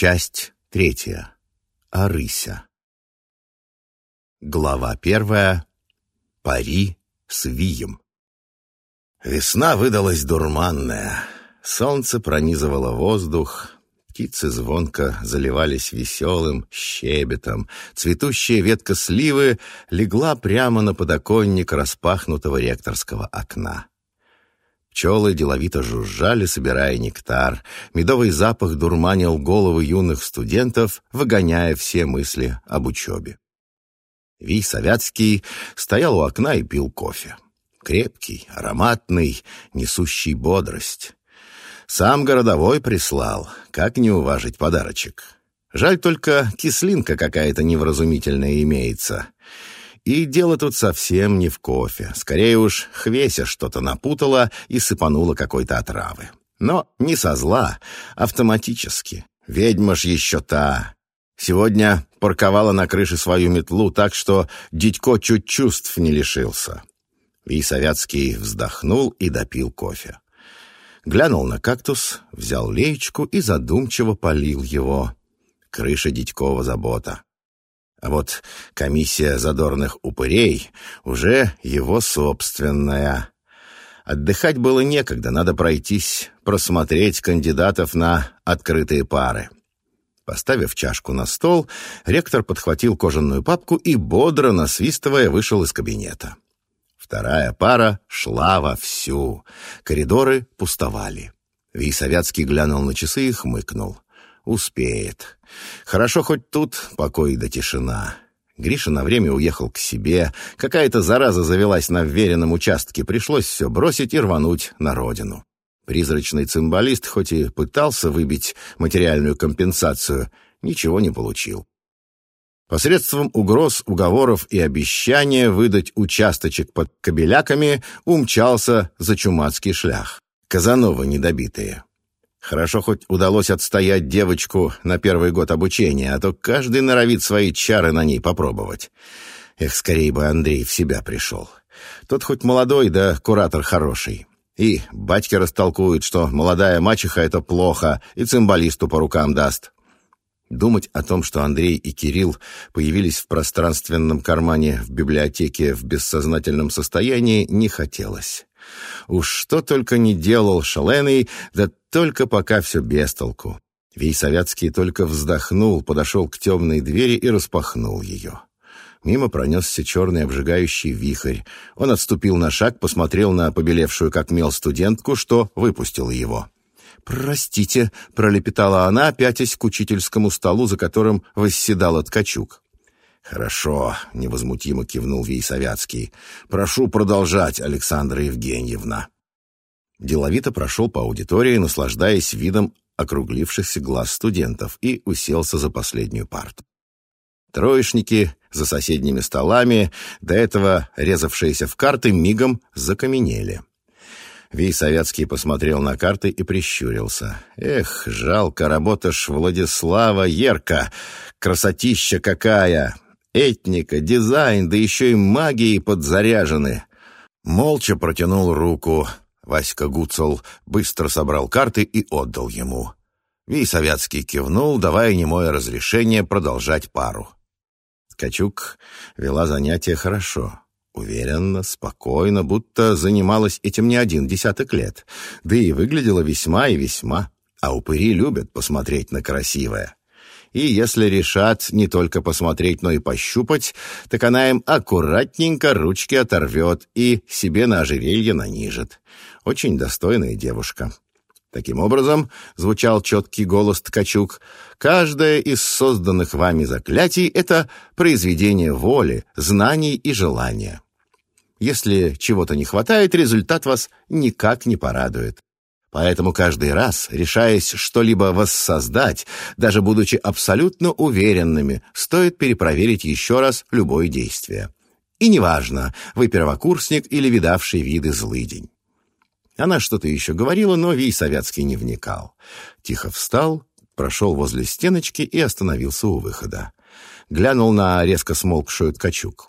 Часть третья. Арыся. Глава первая. Пари с Вием. Весна выдалась дурманная. Солнце пронизывало воздух, птицы звонко заливались веселым щебетом. Цветущая ветка сливы легла прямо на подоконник распахнутого ректорского окна. Пчелы деловито жужжали, собирая нектар. Медовый запах дурманил головы юных студентов, выгоняя все мысли об учебе. Вий Савятский стоял у окна и пил кофе. Крепкий, ароматный, несущий бодрость. Сам городовой прислал, как не уважить подарочек. Жаль только кислинка какая-то невразумительная имеется. И дело тут совсем не в кофе. Скорее уж, Хвеся что-то напутала и сыпанула какой-то отравы. Но не со зла, автоматически. Ведьма ж еще та. Сегодня парковала на крыше свою метлу так, что дядько чуть чувств не лишился. И Советский вздохнул и допил кофе. Глянул на кактус, взял леечку и задумчиво полил его. Крыша Дядькова забота. А вот комиссия задорных упырей уже его собственная. Отдыхать было некогда, надо пройтись, просмотреть кандидатов на открытые пары. Поставив чашку на стол, ректор подхватил кожаную папку и, бодро насвистывая, вышел из кабинета. Вторая пара шла вовсю. Коридоры пустовали. Вейсовятский глянул на часы и хмыкнул. «Успеет. Хорошо, хоть тут покой да тишина». Гриша на время уехал к себе. Какая-то зараза завелась на вверенном участке. Пришлось все бросить и рвануть на родину. Призрачный цимбалист хоть и пытался выбить материальную компенсацию, ничего не получил. Посредством угроз, уговоров и обещания выдать участочек под кабеляками умчался за чумацкий шлях. Казанова недобитые. Хорошо хоть удалось отстоять девочку на первый год обучения, а то каждый норовит свои чары на ней попробовать. Эх, скорее бы Андрей в себя пришел. Тот хоть молодой, да куратор хороший. И батьки растолкуют, что молодая мачеха — это плохо, и цимбалисту по рукам даст. Думать о том, что Андрей и Кирилл появились в пространственном кармане в библиотеке в бессознательном состоянии, не хотелось. Уж что только не делал Шаленый, да только пока все без толку. Вейсовятский только вздохнул, подошел к темной двери и распахнул ее. Мимо пронесся черный обжигающий вихрь. Он отступил на шаг, посмотрел на побелевшую как мел студентку, что выпустила его. «Простите», — пролепетала она, пятясь к учительскому столу, за которым восседала Ткачук. «Хорошо», — невозмутимо кивнул Вейсовятский. «Прошу продолжать, Александра Евгеньевна». Деловито прошел по аудитории, наслаждаясь видом округлившихся глаз студентов, и уселся за последнюю парту. Троечники за соседними столами, до этого резавшиеся в карты, мигом закаменели. Вий Советский посмотрел на карты и прищурился. «Эх, жалко, работа ж Владислава Ерка! Красотища какая! Этника, дизайн, да еще и магией подзаряжены!» Молча протянул руку. Васька Гуцел быстро собрал карты и отдал ему. Вий Советский кивнул, давая немое разрешение продолжать пару. Ткачук вела занятия хорошо. Уверенно, спокойно, будто занималась этим не один десяток лет. Да и выглядела весьма и весьма. А упыри любят посмотреть на красивое. И если решат не только посмотреть, но и пощупать, так она им аккуратненько ручки оторвет и себе на ожерелье нанижет. Очень достойная девушка. Таким образом, звучал четкий голос Ткачук, каждое из созданных вами заклятий — это произведение воли, знаний и желания. Если чего-то не хватает, результат вас никак не порадует. Поэтому каждый раз, решаясь что-либо воссоздать, даже будучи абсолютно уверенными, стоит перепроверить еще раз любое действие. И неважно, вы первокурсник или видавший виды злыдень. Она что-то еще говорила, но Вий Советский не вникал. Тихо встал, прошел возле стеночки и остановился у выхода. Глянул на резко смолкшую ткачук.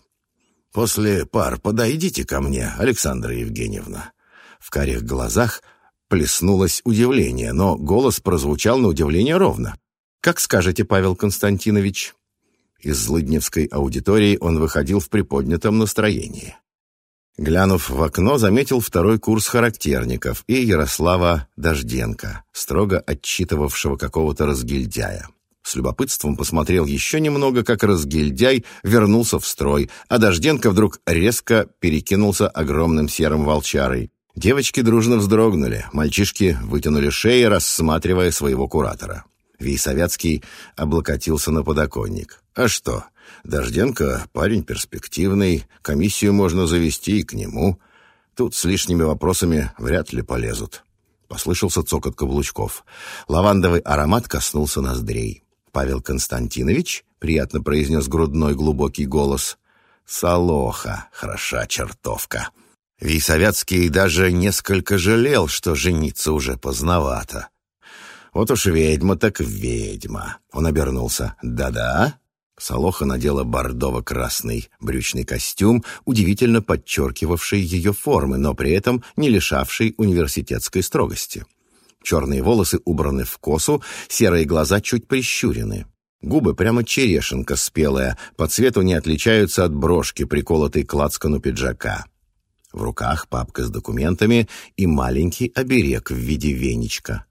«После пар подойдите ко мне, Александра Евгеньевна». В карих глазах плеснулось удивление, но голос прозвучал на удивление ровно. «Как скажете, Павел Константинович». Из злыдневской аудитории он выходил в приподнятом настроении. Глянув в окно, заметил второй курс характерников и Ярослава Дожденко, строго отчитывавшего какого-то разгильдяя. С любопытством посмотрел еще немного, как разгильдяй вернулся в строй, а Дожденко вдруг резко перекинулся огромным серым волчарой. Девочки дружно вздрогнули, мальчишки вытянули шеи, рассматривая своего куратора. Вейсовятский облокотился на подоконник. «А что? Дожденко парень перспективный, комиссию можно завести и к нему. Тут с лишними вопросами вряд ли полезут». Послышался цокот каблучков. Лавандовый аромат коснулся ноздрей. «Павел Константинович?» — приятно произнес грудной глубокий голос. «Солоха, хороша чертовка». Вейсовятский даже несколько жалел, что жениться уже поздновато. Вот уж ведьма так ведьма. Он обернулся. «Да-да?» Солоха надела бордово-красный брючный костюм, удивительно подчеркивавший ее формы, но при этом не лишавший университетской строгости. Черные волосы убраны в косу, серые глаза чуть прищурены. Губы прямо черешенка спелая, по цвету не отличаются от брошки, приколотой к лацкану пиджака. В руках папка с документами и маленький оберег в виде веничка.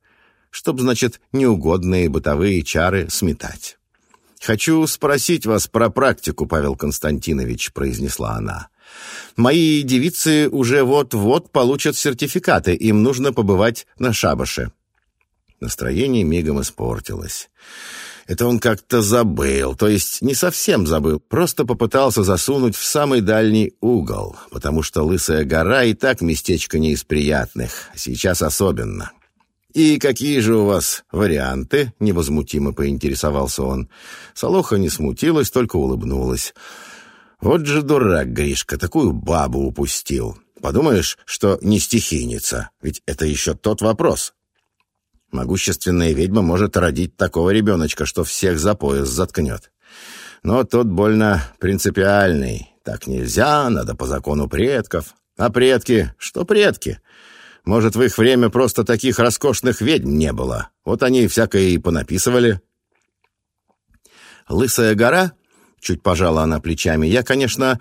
Чтоб, значит, неугодные бытовые чары сметать. «Хочу спросить вас про практику, Павел Константинович», — произнесла она. «Мои девицы уже вот-вот получат сертификаты, им нужно побывать на шабаше». Настроение мигом испортилось. Это он как-то забыл, то есть не совсем забыл, просто попытался засунуть в самый дальний угол, потому что Лысая гора и так местечко не из приятных, сейчас особенно. «И какие же у вас варианты?» — невозмутимо поинтересовался он. Солоха не смутилась, только улыбнулась. «Вот же дурак, Гришка, такую бабу упустил. Подумаешь, что не стихийница, ведь это еще тот вопрос. Могущественная ведьма может родить такого ребеночка, что всех за пояс заткнет. Но тот больно принципиальный. Так нельзя, надо по закону предков. А предки? Что предки? Может, в их время просто таких роскошных ведьм не было. Вот они всякое и понаписывали. «Лысая гора?» — чуть пожала она плечами. «Я, конечно,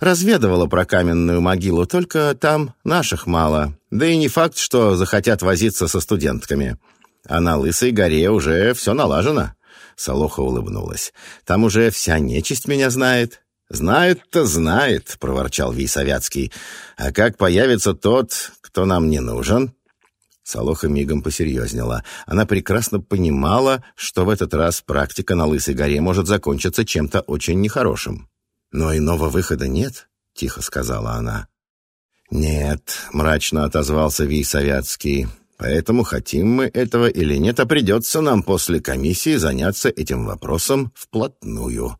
разведывала про каменную могилу, только там наших мало. Да и не факт, что захотят возиться со студентками. А на Лысой горе уже все налажено». Солоха улыбнулась. «Там уже вся нечисть меня знает». «Знает-то знает», — проворчал Вейсовятский. «А как появится тот, кто нам не нужен?» Солоха мигом посерьезнела. Она прекрасно понимала, что в этот раз практика на Лысой горе может закончиться чем-то очень нехорошим. «Но иного выхода нет», — тихо сказала она. «Нет», — мрачно отозвался Вейсовятский. «Поэтому хотим мы этого или нет, а придется нам после комиссии заняться этим вопросом вплотную».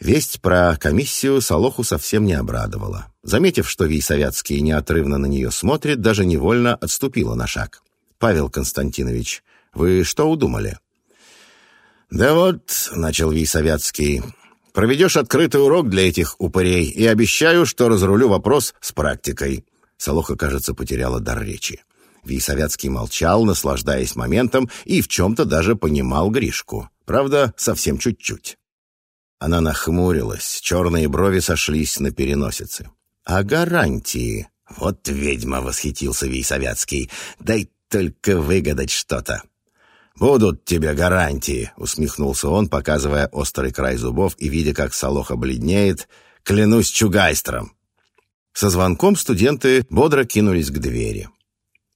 Весть про комиссию Солоху совсем не обрадовала. Заметив, что Вейсовятский неотрывно на нее смотрит, даже невольно отступила на шаг. «Павел Константинович, вы что удумали?» «Да вот», — начал Вейсовятский, — «проведешь открытый урок для этих упырей, и обещаю, что разрулю вопрос с практикой». Солоха, кажется, потеряла дар речи. Вейсовятский молчал, наслаждаясь моментом, и в чем-то даже понимал Гришку. Правда, совсем чуть-чуть. Она нахмурилась, черные брови сошлись на переносице. «А гарантии?» «Вот ведьма!» — восхитился Вейсовятский. «Дай только выгадать что-то». «Будут тебе гарантии!» — усмехнулся он, показывая острый край зубов и видя, как Солоха бледнеет. «Клянусь чугайстром!» Со звонком студенты бодро кинулись к двери.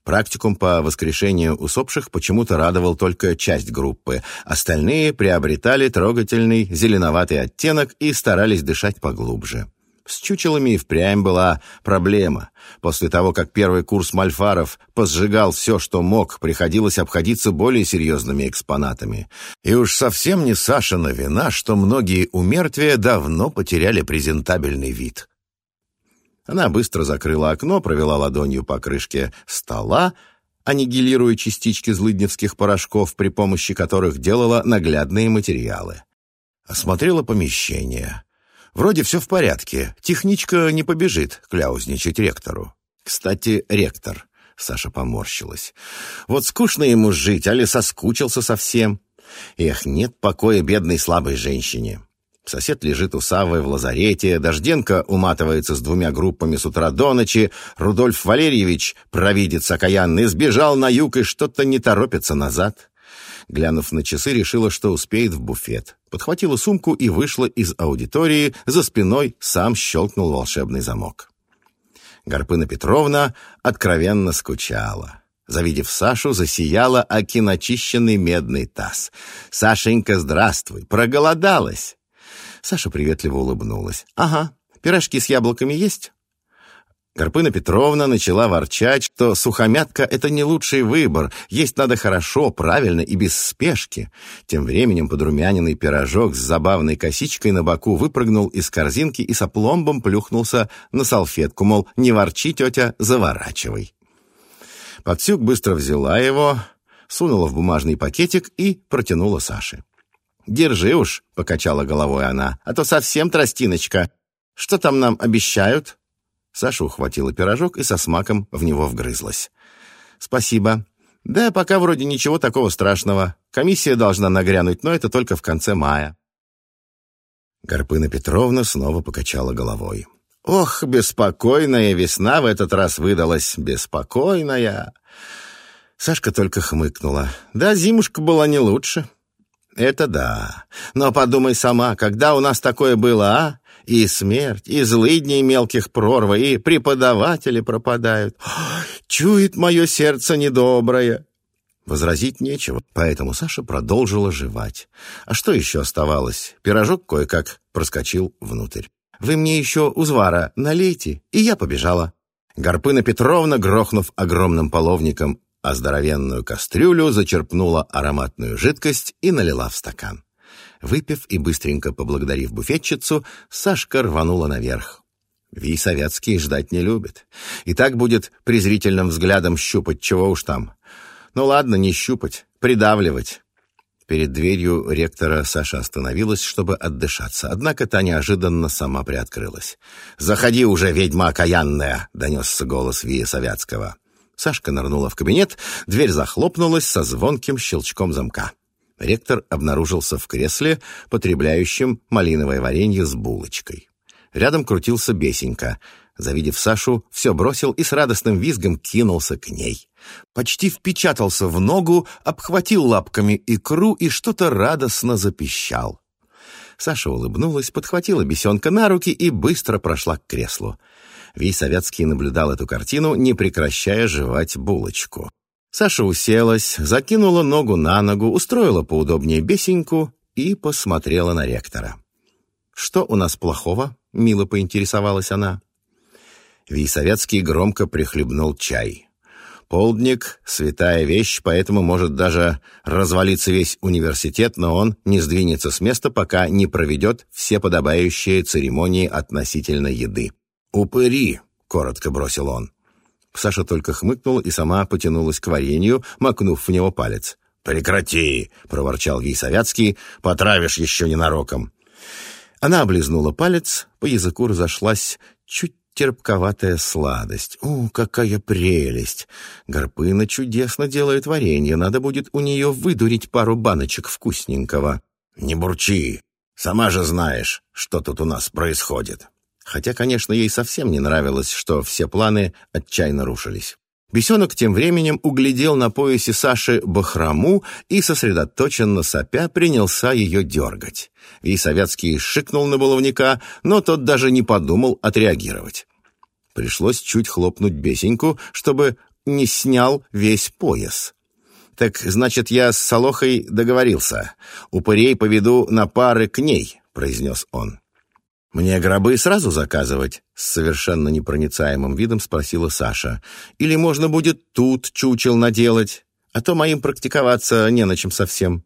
Практикум по воскрешению усопших почему-то радовал только часть группы. Остальные приобретали трогательный зеленоватый оттенок и старались дышать поглубже. С чучелами и впрямь была проблема. После того, как первый курс мальфаров посжигал все, что мог, приходилось обходиться более серьезными экспонатами. И уж совсем не Сашина вина, что многие умертвия давно потеряли презентабельный вид. Она быстро закрыла окно, провела ладонью по крышке стола, аннигилируя частички злыдневских порошков, при помощи которых делала наглядные материалы. Осмотрела помещение. Вроде все в порядке. Техничка не побежит кляузничать ректору. Кстати, ректор. Саша поморщилась. Вот скучно ему жить, али соскучился совсем. Эх, нет покоя бедной слабой женщине. Сосед лежит у Саввы в лазарете, Дожденко уматывается с двумя группами с утра до ночи, Рудольф Валерьевич, провидец окаянный, сбежал на юг и что-то не торопится назад. Глянув на часы, решила, что успеет в буфет. Подхватила сумку и вышла из аудитории, за спиной сам щелкнул волшебный замок. Гарпына Петровна откровенно скучала. Завидев Сашу, засияла окиночищенный медный таз. «Сашенька, здравствуй! Проголодалась!» Саша приветливо улыбнулась. «Ага, пирожки с яблоками есть?» Карпына Петровна начала ворчать, что сухомятка — это не лучший выбор, есть надо хорошо, правильно и без спешки. Тем временем подрумяненный пирожок с забавной косичкой на боку выпрыгнул из корзинки и с опломбом плюхнулся на салфетку, мол, не ворчи, тетя, заворачивай. Подсюк быстро взяла его, сунула в бумажный пакетик и протянула Саше. «Держи уж», — покачала головой она, — «а то совсем тростиночка. Что там нам обещают?» Саша ухватила пирожок и со смаком в него вгрызлась. «Спасибо. Да, пока вроде ничего такого страшного. Комиссия должна нагрянуть, но это только в конце мая». Гарпына Петровна снова покачала головой. «Ох, беспокойная весна в этот раз выдалась, беспокойная!» Сашка только хмыкнула. «Да, зимушка была не лучше». «Это да. Но подумай сама, когда у нас такое было, а? И смерть, и злыдни мелких прорва, и преподаватели пропадают. Чует мое сердце недоброе. Возразить нечего, поэтому Саша продолжила жевать. А что еще оставалось? Пирожок кое-как проскочил внутрь. «Вы мне еще узвара налейте», и я побежала. Гарпына Петровна, грохнув огромным половником а здоровенную кастрюлю зачерпнула ароматную жидкость и налила в стакан. Выпив и быстренько поблагодарив буфетчицу, Сашка рванула наверх. Ви Советский ждать не любит. И так будет презрительным взглядом щупать, чего уж там. Ну ладно, не щупать, придавливать. Перед дверью ректора Саша остановилась, чтобы отдышаться, однако та неожиданно сама приоткрылась. «Заходи уже, ведьма окаянная!» — донесся голос Вия Советского. Сашка нырнула в кабинет, дверь захлопнулась со звонким щелчком замка. Ректор обнаружился в кресле, потребляющем малиновое варенье с булочкой. Рядом крутился Бесенька. Завидев Сашу, все бросил и с радостным визгом кинулся к ней. Почти впечатался в ногу, обхватил лапками икру и что-то радостно запищал. Саша улыбнулась, подхватила бесенка на руки и быстро прошла к креслу. Вий Советский наблюдал эту картину, не прекращая жевать булочку. Саша уселась, закинула ногу на ногу, устроила поудобнее бесеньку и посмотрела на ректора. «Что у нас плохого?» — мило поинтересовалась она. Вий Советский громко прихлебнул чай. Полдник — святая вещь, поэтому может даже развалиться весь университет, но он не сдвинется с места, пока не проведет все подобающие церемонии относительно еды. «Упыри!» — коротко бросил он. Саша только хмыкнула и сама потянулась к варенью, макнув в него палец. «Прекрати!» — проворчал ей Советский. «Потравишь еще ненароком!» Она облизнула палец, по языку разошлась чуть терпковатая сладость. «О, какая прелесть! Гарпына чудесно делает варенье, надо будет у нее выдурить пару баночек вкусненького». «Не бурчи! Сама же знаешь, что тут у нас происходит!» Хотя, конечно, ей совсем не нравилось, что все планы отчаянно рушились. Бесенок тем временем углядел на поясе Саши бахрому и, сосредоточенно сопя, принялся ее дергать. И Советский шикнул на баловника, но тот даже не подумал отреагировать. Пришлось чуть хлопнуть бесеньку, чтобы не снял весь пояс. «Так, значит, я с Солохой договорился. Упырей поведу на пары к ней», — произнес он. «Мне гробы сразу заказывать?» — с совершенно непроницаемым видом спросила Саша. «Или можно будет тут чучел наделать? А то моим практиковаться не на чем совсем».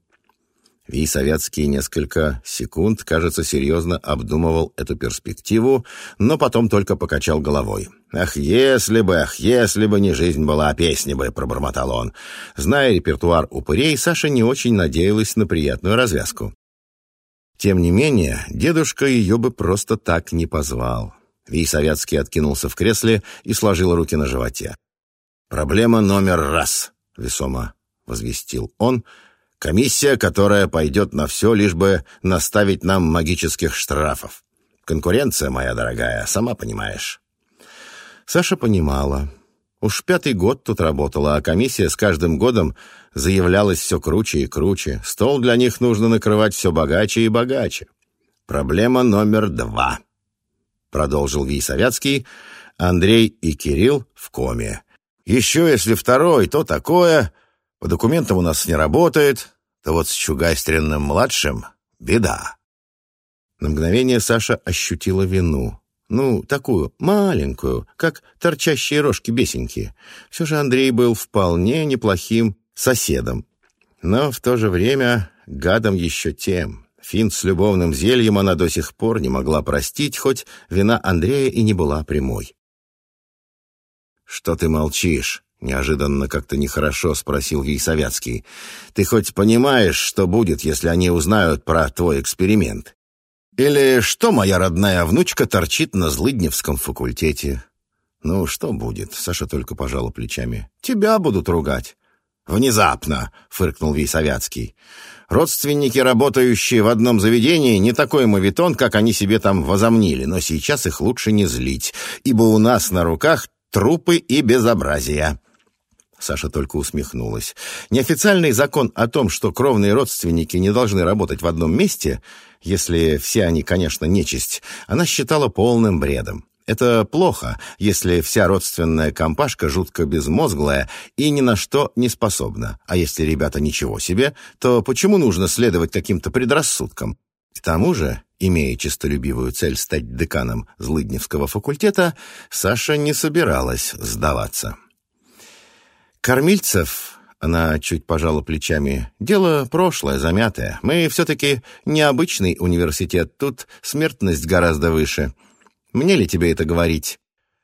Ви Советский несколько секунд, кажется, серьезно обдумывал эту перспективу, но потом только покачал головой. «Ах, если бы, ах, если бы не жизнь была, а песни бы!» — пробормотал он. Зная репертуар упырей, Саша не очень надеялась на приятную развязку. Тем не менее, дедушка ее бы просто так не позвал. Вий Советский откинулся в кресле и сложил руки на животе. «Проблема номер раз», — весомо возвестил он, Комиссия, которая пойдет на все, лишь бы наставить нам магических штрафов. Конкуренция, моя дорогая, сама понимаешь». Саша понимала. Уж пятый год тут работала, а комиссия с каждым годом заявлялась все круче и круче. Стол для них нужно накрывать все богаче и богаче. «Проблема номер два», — продолжил Вий Советский. «Андрей и Кирилл в коме. Еще если второй, то такое. По документам у нас не работает. То вот с Чугайстренным-младшим беда». На мгновение Саша ощутила вину. Ну, такую, маленькую, как торчащие рожки бесенки. Все же Андрей был вполне неплохим соседом. Но в то же время гадом еще тем. Финт с любовным зельем она до сих пор не могла простить, хоть вина Андрея и не была прямой. «Что ты молчишь?» — неожиданно как-то нехорошо спросил ей Советский. «Ты хоть понимаешь, что будет, если они узнают про твой эксперимент? Или что моя родная внучка торчит на Злыдневском факультете? Ну, что будет? Саша только пожала плечами. Тебя будут ругать. Внезапно, фыркнул Вейсовятский. Родственники, работающие в одном заведении, не такой мавитон, как они себе там возомнили, но сейчас их лучше не злить, ибо у нас на руках трупы и безобразия. Саша только усмехнулась. Неофициальный закон о том, что кровные родственники не должны работать в одном месте, если все они, конечно, нечисть, она считала полным бредом. Это плохо, если вся родственная компашка жутко безмозглая и ни на что не способна. А если ребята ничего себе, то почему нужно следовать каким-то предрассудкам? К тому же, имея честолюбивую цель стать деканом Злыдневского факультета, Саша не собиралась сдаваться. Кормильцев она чуть пожала плечами. «Дело прошлое, замятое. Мы все-таки необычный университет. Тут смертность гораздо выше. Мне ли тебе это говорить?»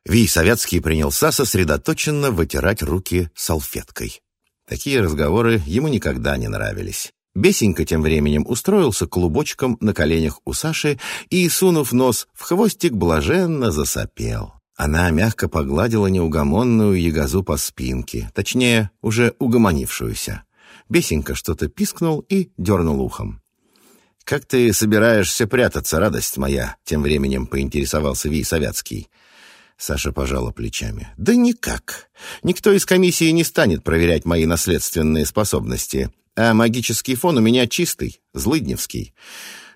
Ви Советский принялся сосредоточенно вытирать руки салфеткой. Такие разговоры ему никогда не нравились. Бесенька тем временем устроился клубочком на коленях у Саши и, сунув нос в хвостик, блаженно засопел. Она мягко погладила неугомонную ягозу по спинке, точнее, уже угомонившуюся. Бесенька что-то пискнул и дернул ухом. «Как ты собираешься прятаться, радость моя?» — тем временем поинтересовался Вий Советский. Саша пожала плечами. «Да никак. Никто из комиссии не станет проверять мои наследственные способности. А магический фон у меня чистый, злыдневский».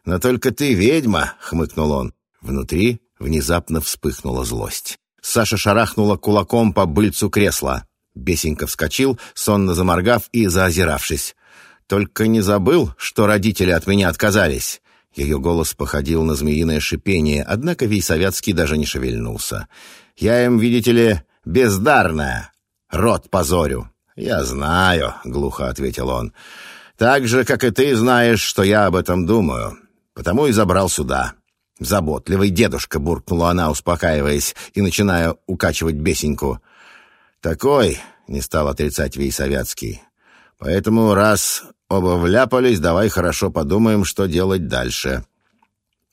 «Но только ты ведьма», — хмыкнул он. Внутри Внезапно вспыхнула злость. Саша шарахнула кулаком по быльцу кресла. Бесенька вскочил, сонно заморгав и заозиравшись. «Только не забыл, что родители от меня отказались?» Ее голос походил на змеиное шипение, однако Вейсовятский даже не шевельнулся. «Я им, видите ли, бездарная. Рот позорю». «Я знаю», — глухо ответил он. «Так же, как и ты знаешь, что я об этом думаю. Потому и забрал сюда. «Заботливый дедушка», — буркнула она, успокаиваясь и начиная укачивать бесеньку. «Такой», — не стал отрицать Вейсовятский. «Поэтому, раз оба вляпались, давай хорошо подумаем, что делать дальше».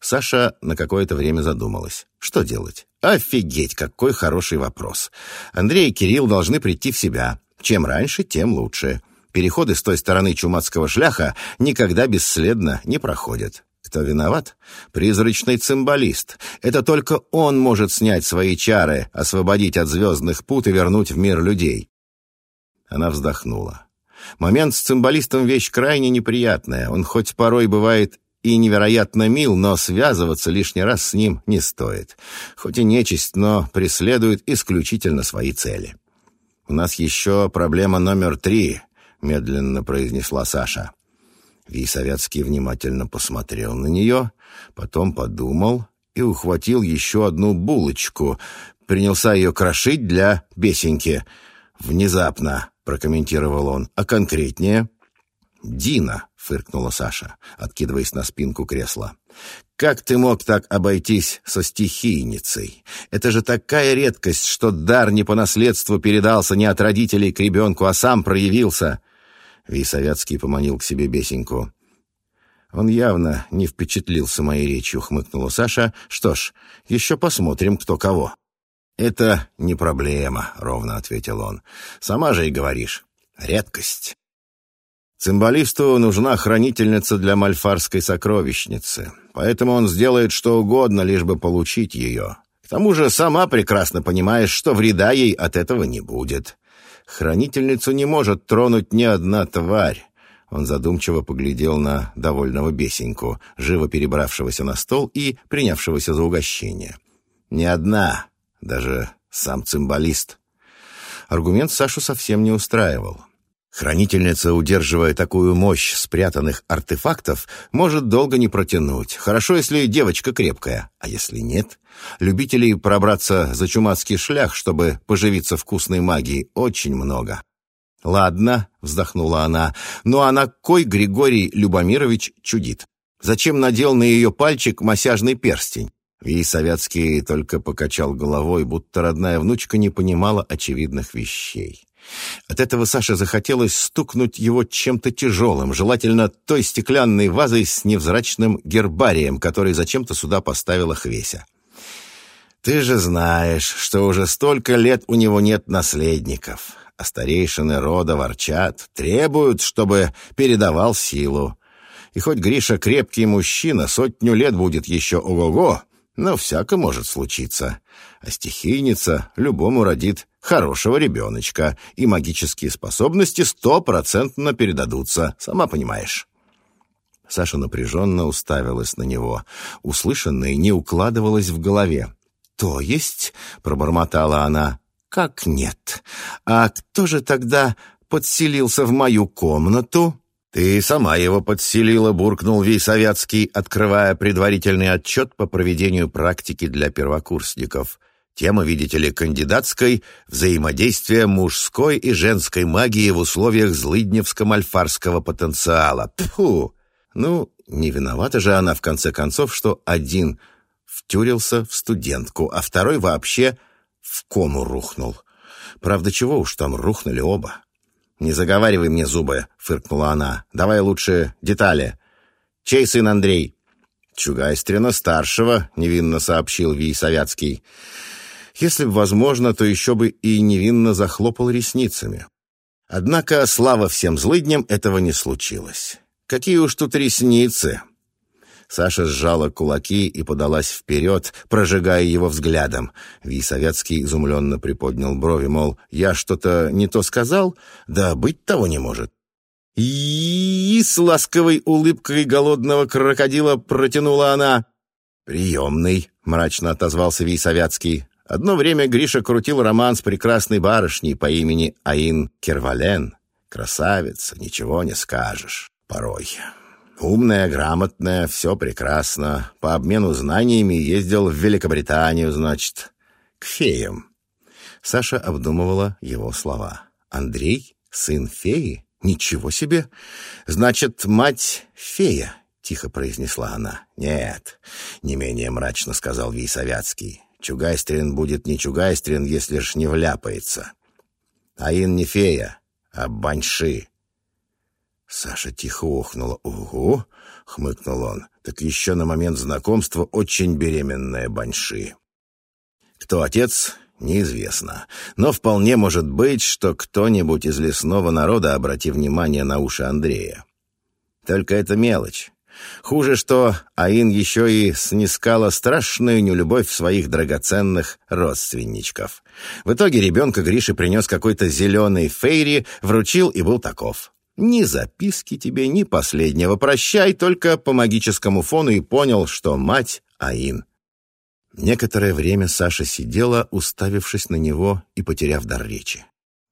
Саша на какое-то время задумалась. Что делать? Офигеть, какой хороший вопрос. Андрей и Кирилл должны прийти в себя. Чем раньше, тем лучше. Переходы с той стороны чумацкого шляха никогда бесследно не проходят. Кто виноват? Призрачный цимбалист. Это только он может снять свои чары, освободить от звездных пут и вернуть в мир людей. Она вздохнула. Момент с цимбалистом вещь крайне неприятная. Он хоть порой бывает и невероятно мил, но связываться лишний раз с ним не стоит. Хоть и нечисть, но преследует исключительно свои цели. «У нас еще проблема номер три», — медленно произнесла Саша. Вейсовятский внимательно посмотрел на нее, потом подумал и ухватил еще одну булочку, принялся ее крошить для бесеньки. «Внезапно», — прокомментировал он, — «а конкретнее?» «Дина», — фыркнула Саша, откидываясь на спинку кресла. «Как ты мог так обойтись со стихийницей? Это же такая редкость, что дар не по наследству передался не от родителей к ребенку, а сам проявился. Вейсовятский поманил к себе бесеньку. Он явно не впечатлился моей речью, хмыкнула Саша. Что ж, еще посмотрим, кто кого. Это не проблема, ровно ответил он. Сама же и говоришь. Редкость. Цимбалисту нужна хранительница для мальфарской сокровищницы, поэтому он сделает что угодно, лишь бы получить ее. К тому же сама прекрасно понимаешь, что вреда ей от этого не будет. Хранительницу не может тронуть ни одна тварь. Он задумчиво поглядел на довольного бесеньку, живо перебравшегося на стол и принявшегося за угощение. Ни одна, даже сам цимбалист. Аргумент Сашу совсем не устраивал. Хранительница, удерживая такую мощь спрятанных артефактов, может долго не протянуть. Хорошо, если девочка крепкая, а если нет? Любителей пробраться за чумацкий шлях, чтобы поживиться вкусной магией, очень много. «Ладно», — вздохнула она, — «ну а на кой Григорий Любомирович чудит? Зачем надел на ее пальчик масяжный перстень?» И Советский только покачал головой, будто родная внучка не понимала очевидных вещей. От этого Саше захотелось стукнуть его чем-то тяжелым, желательно той стеклянной вазой с невзрачным гербарием, который зачем-то сюда поставила Хвеся. «Ты же знаешь, что уже столько лет у него нет наследников, а старейшины рода ворчат, требуют, чтобы передавал силу. И хоть Гриша крепкий мужчина, сотню лет будет еще ого-го, но всяко может случиться. А стихийница любому родит хорошего ребеночка, и магические способности стопроцентно передадутся, сама понимаешь». Саша напряженно уставилась на него. Услышанное не укладывалось в голове. «То есть?» — пробормотала она. «Как нет? А кто же тогда подселился в мою комнату?» «Ты сама его подселила», — буркнул Вейсовятский, открывая предварительный отчет по проведению практики для первокурсников. Тема, видите ли, кандидатской «Взаимодействие мужской и женской магии в условиях злыдневско-мальфарского потенциала». Тьфу! Ну, не виновата же она, в конце концов, что один втюрился в студентку, а второй вообще в кому рухнул. Правда, чего уж там рухнули оба. «Не заговаривай мне зубы», — фыркнула она. «Давай лучше детали. Чей сын Андрей?» «Чугайстрина-старшего», — невинно сообщил Вий Советский. Если бы возможно, то еще бы и невинно захлопал ресницами. Однако, слава всем злыдням, этого не случилось. Какие уж тут ресницы! Саша сжала кулаки и подалась вперед, прожигая его взглядом. Висовецкий изумленно приподнял брови, мол, «Я что-то не то сказал? Да быть того не может». И с ласковой улыбкой голодного крокодила протянула она. «Приемный», — мрачно отозвался Висовятский. Одно время Гриша крутил роман с прекрасной барышней по имени Аин Кервален. Красавица, ничего не скажешь. Порой. Умная, грамотная, все прекрасно. По обмену знаниями ездил в Великобританию, значит, к феям. Саша обдумывала его слова. «Андрей? Сын феи? Ничего себе! Значит, мать фея?» — тихо произнесла она. «Нет», — не менее мрачно сказал Вейсовятский. «Чугайстрин будет не Чугайстрин, если ж не вляпается. Аин не фея, а баньши. Саша тихо охнула. «Ого!» — хмыкнул он. «Так еще на момент знакомства очень беременная Баньши». Кто отец, неизвестно. Но вполне может быть, что кто-нибудь из лесного народа обратил внимание на уши Андрея. Только это мелочь. Хуже, что Аин еще и снискала страшную нелюбовь своих драгоценных родственничков. В итоге ребенка Грише принес какой-то зеленый фейри, вручил и был таков. Ни записки тебе, ни последнего. Прощай только по магическому фону и понял, что мать Аин. Некоторое время Саша сидела, уставившись на него и потеряв дар речи.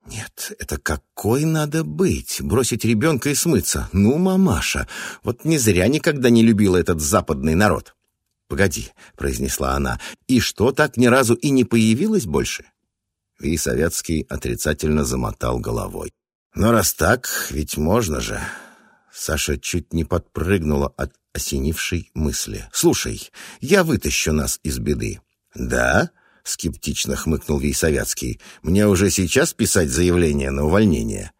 «Нет, это какой надо быть? Бросить ребенка и смыться? Ну, мамаша, вот не зря никогда не любила этот западный народ». «Погоди», — произнесла она, — «и что, так ни разу и не появилась больше?» И Советский отрицательно замотал головой. Но раз так, ведь можно же. Саша чуть не подпрыгнула от осенившей мысли. «Слушай, я вытащу нас из беды». «Да?» — скептично хмыкнул Вейсовятский. «Мне уже сейчас писать заявление на увольнение».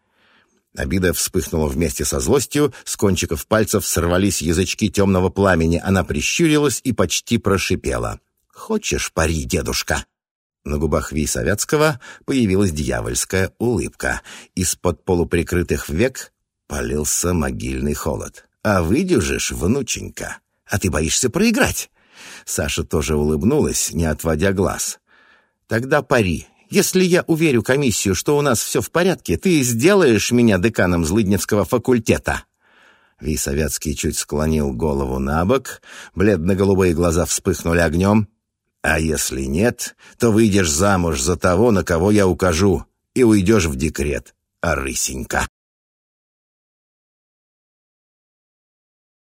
Обида вспыхнула вместе со злостью, с кончиков пальцев сорвались язычки темного пламени. Она прищурилась и почти прошипела. «Хочешь пари, дедушка?» На губах Вейсовятского появилась дьявольская улыбка. Из-под полуприкрытых век Полился могильный холод. «А выдержишь, внученька? А ты боишься проиграть?» Саша тоже улыбнулась, не отводя глаз. «Тогда пари. Если я уверю комиссию, что у нас все в порядке, ты сделаешь меня деканом Злыдневского факультета?» Висовецкий чуть склонил голову на бок, бледно-голубые глаза вспыхнули огнем. «А если нет, то выйдешь замуж за того, на кого я укажу, и уйдешь в декрет, а рысенька».